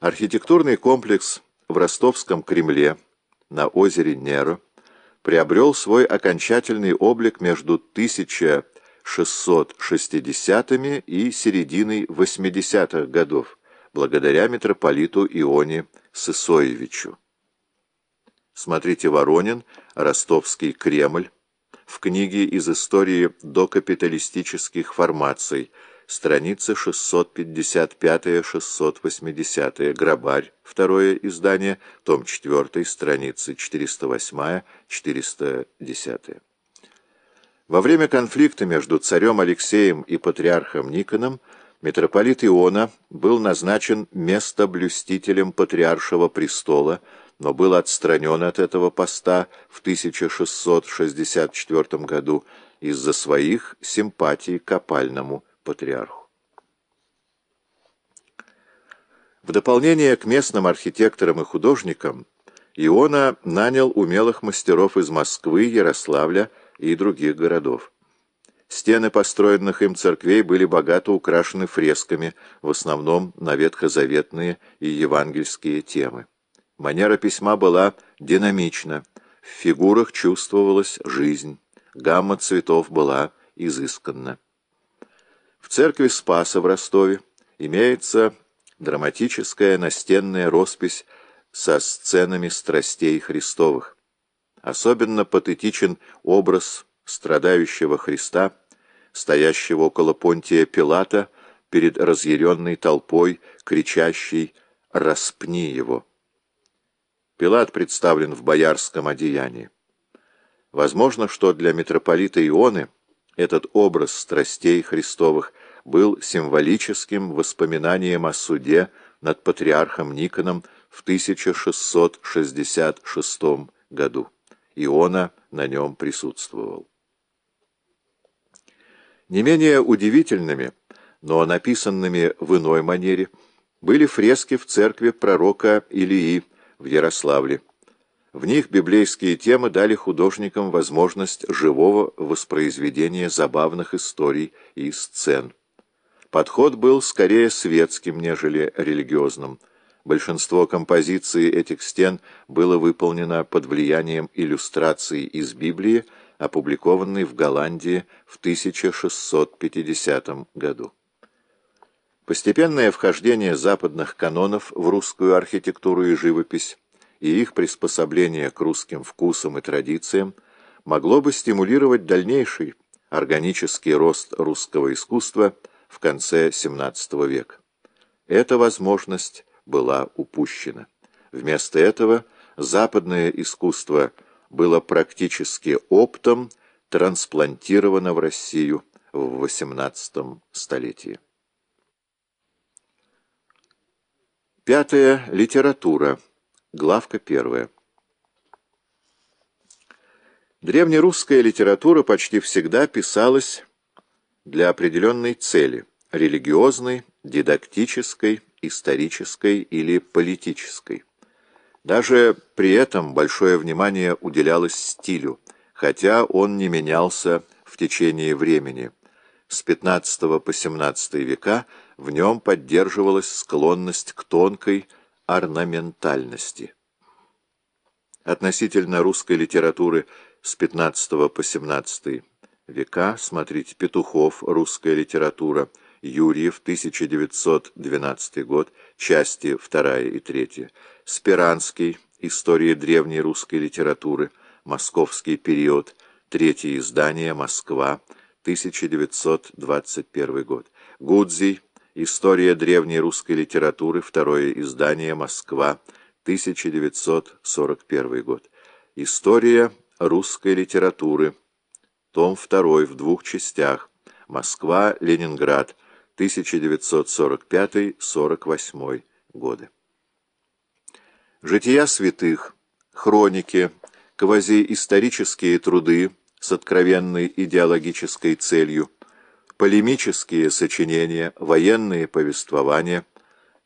Архитектурный комплекс в ростовском Кремле на озере Неро приобрел свой окончательный облик между 1660-ми и серединой 80-х годов, благодаря митрополиту Ионе Сысоевичу. Смотрите Воронин, Ростовский Кремль, в книге из истории докапиталистических формаций, страница 655-680, Грабарь, второе издание, том 4, страницы 408-410. Во время конфликта между царем Алексеем и патриархом Никоном митрополит Иона был назначен местоблюстителем патриаршего престола, но был отстранен от этого поста в 1664 году из-за своих симпатий к опальному патриарху. В дополнение к местным архитекторам и художникам Иона нанял умелых мастеров из Москвы, Ярославля и других городов. Стены построенных им церквей были богато украшены фресками, в основном на ветхозаветные и евангельские темы. Манера письма была динамична, в фигурах чувствовалась жизнь, гамма цветов была изысканна. В церкви Спаса в Ростове имеется драматическая настенная роспись со сценами страстей Христовых. Особенно патетичен образ страдающего Христа, стоящего около Понтия Пилата перед разъяренной толпой, кричащей «Распни его!». Пилат представлен в боярском одеянии. Возможно, что для митрополита Ионы этот образ страстей Христовых был символическим воспоминанием о суде над патриархом Никоном в 1666 году. Иона на нем присутствовал. Не менее удивительными, но написанными в иной манере, были фрески в церкви пророка Илии, в Ярославле. В них библейские темы дали художникам возможность живого воспроизведения забавных историй и сцен. Подход был скорее светским, нежели религиозным. Большинство композиций этих стен было выполнено под влиянием иллюстраций из Библии, опубликованной в Голландии в 1650 году. Постепенное вхождение западных канонов в русскую архитектуру и живопись и их приспособление к русским вкусам и традициям могло бы стимулировать дальнейший органический рост русского искусства в конце XVII века. Эта возможность была упущена. Вместо этого западное искусство было практически оптом трансплантировано в Россию в XVIII столетии. Пятое. Литература. Главка первая. Древнерусская литература почти всегда писалась для определенной цели – религиозной, дидактической, исторической или политической. Даже при этом большое внимание уделялось стилю, хотя он не менялся в течение времени. С XV по XVII века – в нем поддерживалась склонность к тонкой орнаментальности. Относительно русской литературы с XV по XVII века, смотрите, Петухов, русская литература, Юрьев, 1912 год, части 2 и 3, Спиранский, история древней русской литературы, московский период, третье издание, Москва, 1921 год, Гудзий, История древней русской литературы. Второе издание. Москва. 1941 год. История русской литературы. Том 2 в двух частях. Москва. Ленинград. 1945-48 годы. Жития святых. Хроники. Квазиисторические труды с откровенной идеологической целью полемические сочинения, военные повествования –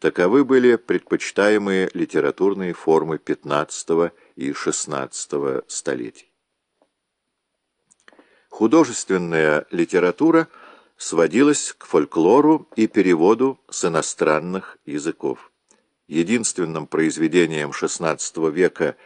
таковы были предпочитаемые литературные формы XV и XVI столетий. Художественная литература сводилась к фольклору и переводу с иностранных языков. единственным произведением XVI века